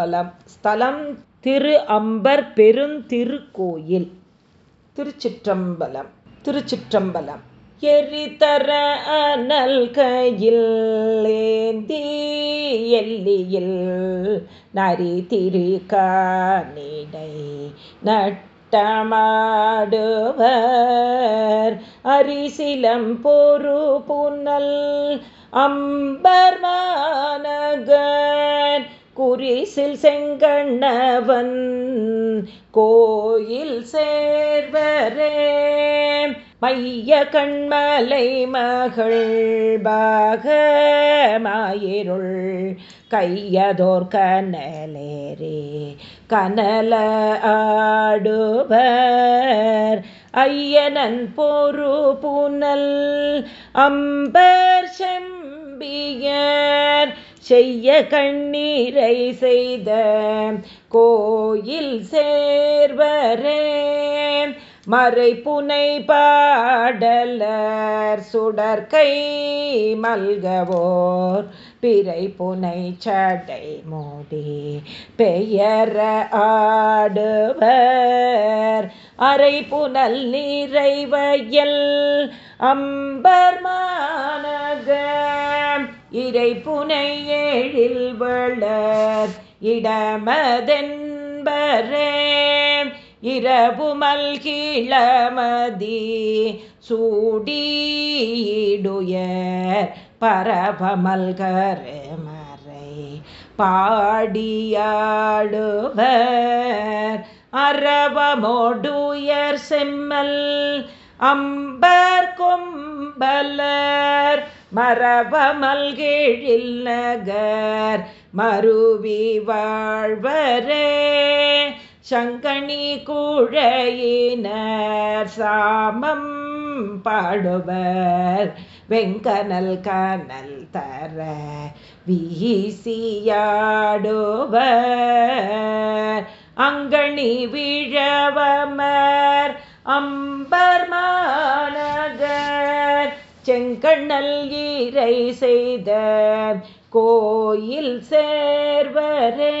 திருச்சிற்றம்பலம் ஸ்தலம் திரு அம்பர் பெருந்திருக்கோயில் திருச்சிற்றம்பலம். திருச்சிற்றம்பலம். எரிதர அனல் கையில் எல்லியில் நரி திரு காணிடை நட்டமாடுவர். அரிசிலம் பொறு புனல் அம்பர் மாநகர் குறிசில் செங்கண்ணவன் கோயில் சேர்வரே. மைய கண்மலை மகள் பாகமாயிருள் கையதோர் கனலேரே கனல ஆடுவர் ஐயனன் பொறு புனல் அம்பர் செம்பியர் செய்ய கண்ணீரை செய்த கோயில் சேர்வரே. மறைப்புனை பாடலர் சுடற்கை மல்கவோர் பிறை புனை சடை மூடி பெயர ஆடுவர். அரை புனல் நிறைவயல் அம்பர்மா இறை புனை ஏழில் வளர் இடமதென்பரே. இரவு மல்கிழமதி சூடியுயர் பரபமல்கரு மறை பாடியாடுவர். அரபமோடுயர் செம்மல் அம்பர் கொம்பலர் மரபமல்கீழில் நகர் மருவி வாழ்வரே சங்கணி கூழையினர் சாமம் பாடுவர் வெங்கனல் கனல் தர வீசியாடுவர் அங்கணி விழவமர் அம்பர் மாநகர் செங்கண்ணல் ஈரை செய்த கோயில் சேர்வரே.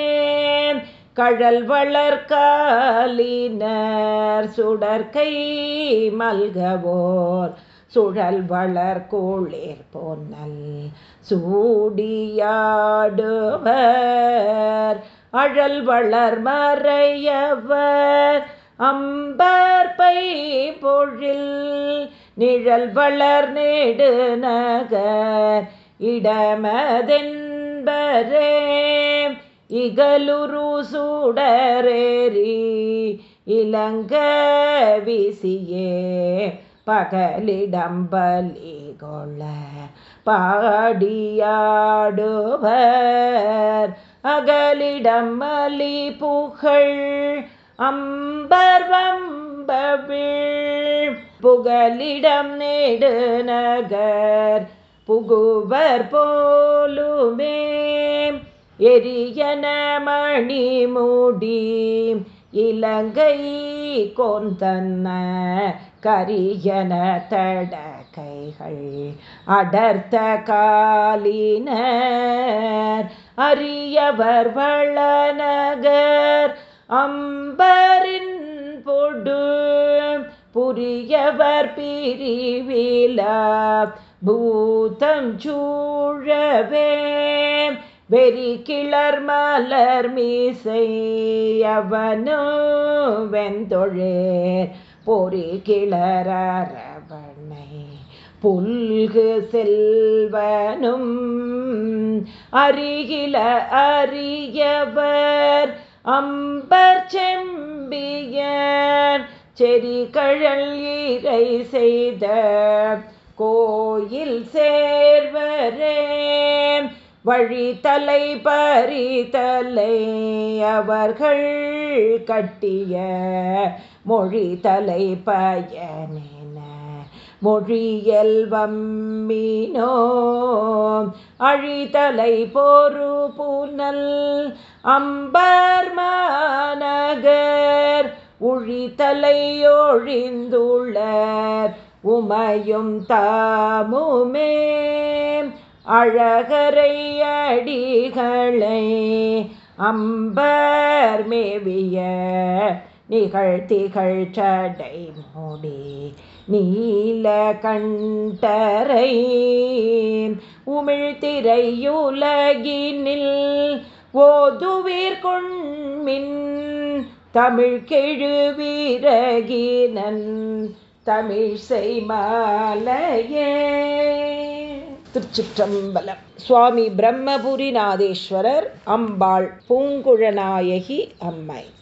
கழல் வளர்காலினர் சுடற்கை மல்கவோர் சுழல் வளர் கோளிர் பொன்னல் சூடியாடுவர். அழல் வளர் மறையவர் அம்பர்பை பொழில் நிழல் வளர் நேடு நகர் இடமதென்பரே இகலுரு சூடரேரி இளங்க விசியே பகலிடம்பலி கொள்ள பாடியாடுவர். அகலிடம் புகழ் அம்பர்வம்பவிழ் புகலிடம் நேடு நகர் புகுவர் போலுமே. எரியன மணி மூடி இலங்கை கொந்தன்ன கரியன தடக்கைகள் அடர்த்த காலினர் அரியவர் வளநகர் அம்பரின் பொடு புரியவர் பிரிவிலா பூதம் சூழவே வெறி கிளர் மலர் மீசை அவனோ வெந்தொழேர். பொறி கிளரவனை புல்கு செல்வனும் அருகில அறியவர் அம்பர் செம்பியன் செரி கழல் ஈரை செய்த கோயில் சேர்வரே. வழி தலை பறித்தலை அவர்கள் கட்டிய மொழி தலை பயனென மொழியல் வம்மினோ அழிதலை பொறு புனல் அம்பர் மாநகர் உழித்தலையொழிந்துள்ளர் உமையும் தாமுமே. அழகரை அடிகளை அம்பர் மேவிய நிகழ்த்திகழ் சடை மூடி நீல கண்டரை உமிழ்திரையுலகினில் ஓதுவீர் கொண்மின் தமிழ் கெழுவீரகினன் தமிழ் செய்மாலையே திருச்சிற்றம்பலம். சுவாமி பிரம்மபுரிநாதேஸ்வரர் அம்பாள் பூங்குழநாயகி அம்மை.